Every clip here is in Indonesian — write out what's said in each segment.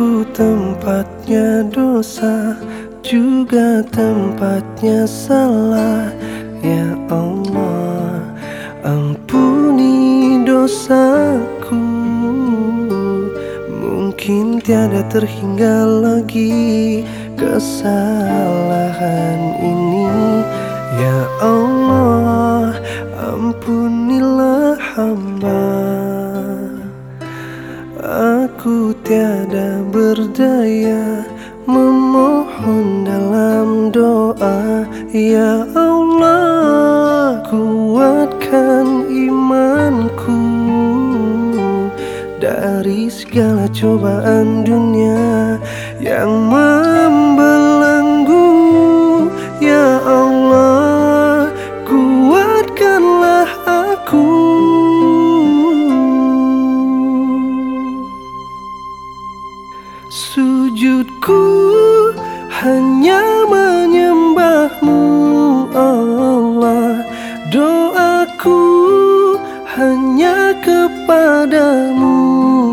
Aku tempatnya dosa Juga tempatnya salah. Ya Allah Ampuni dosaku. Mungkin tiada terhingga lagi Kesalahan ini. Ya Allah Ampunilah hamba tiada berdaya Memohon dalam doa. Ya Allah Kuatkan imanku Dari segala cobaan dunia Sujudku hanya menyembahmu Allah. Doaku hanya kepadamu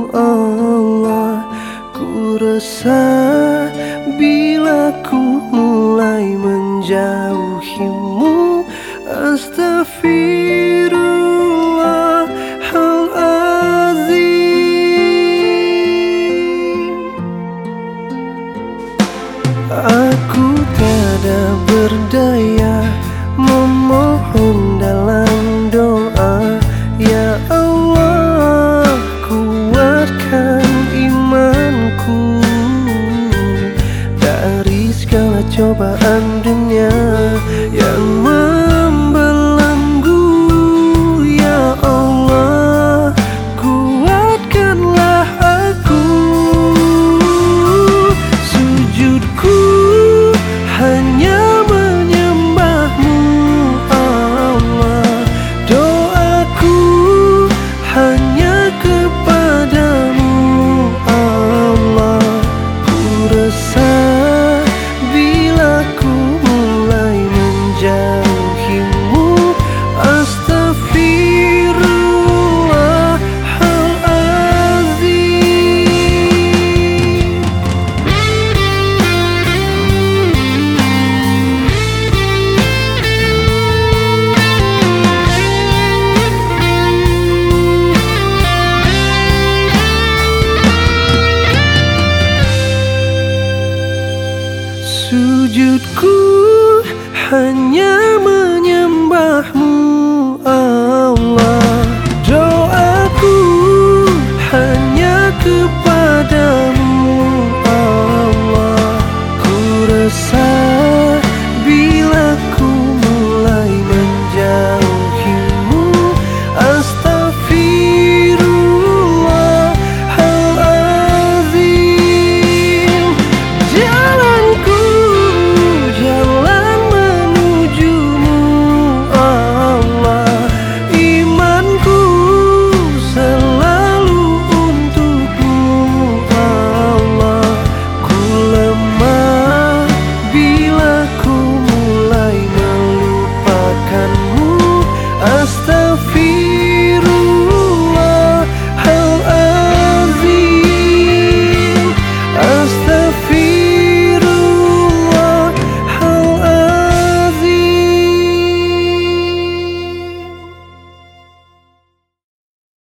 Allah. Ku resah bila ku mulai menjauhimu Astagfirullahaladzim dunia Yang Sujudku hanya menyembahmu.